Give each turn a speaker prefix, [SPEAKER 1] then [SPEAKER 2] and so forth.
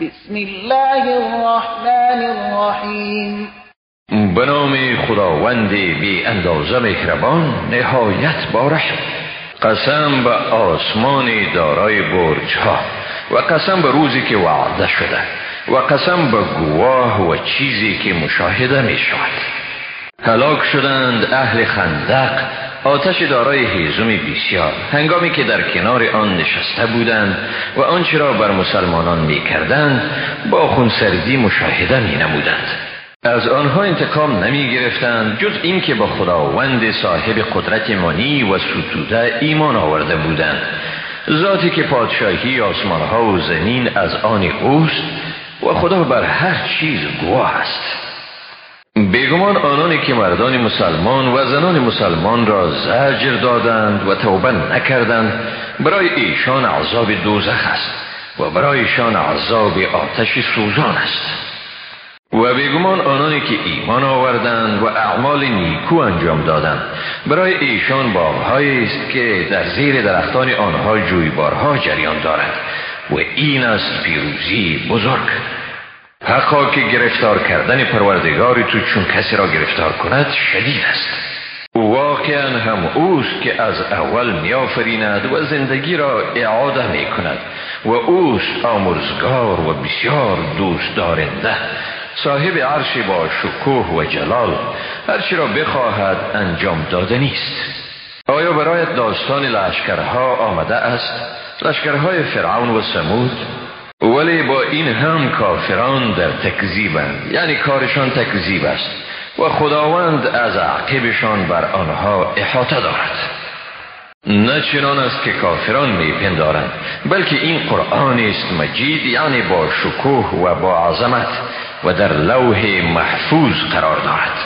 [SPEAKER 1] بسم الله الرحمن الرحیم
[SPEAKER 2] به نام خداوند بی اندازه مهربان نهایت بارش قسم به آسمان دارای برج ها و قسم به روزی که وعده شده و قسم به گواه و چیزی که مشاهده می شود هلاک شدند اهل خندق آتش دارای هیزم بسیار هنگامی که در کنار آن نشسته بودند و آنچه را بر مسلمانان می کردند با خونسردی مشاهده می نمودند از آنها انتقام نمی گرفتند جز اینکه با خداوند صاحب قدرت مانی و ستوده ایمان آورده بودند. ذاتی که پادشاهی آسمانها و زمین از آن اوست و خدا بر هر چیز گواه است. بیگمان آنانی که مردان مسلمان و زنان مسلمان را زجر دادند و توبه نکردند برای ایشان عذاب دوزخ است و برای ایشان عذاب آتش سوزان است. و بیگمان آنانی که ایمان آوردند و اعمال نیکو انجام دادند برای ایشان باغهایی است که در زیر درختان آنها جویبارها جریان دارد و این است پیروزی بزرگ. حقا که گرفتار کردن پروردگاری تو چون کسی را گرفتار کند شدید است. واقعا هم اوست که از اول می آفریند و زندگی را اعاده می کند و اوست آمرزگار و بسیار دوست دارنده. صاحب عرش با شکوه و جلال هرچی را بخواهد انجام داده نیست. آیا برایت داستان لشکرها آمده است؟ لشکرهای فرعون و سمود ولی با این هم کافران در تکذیبند یعنی کارشان تکذیب است و خداوند از عقبشان بر آنها احاطه دارد. نه چنان است که کافران میپندارند بلکه این قرآن است مجید یعنی با شکوه و با عظمت و در لوح محفوظ قرار دارد.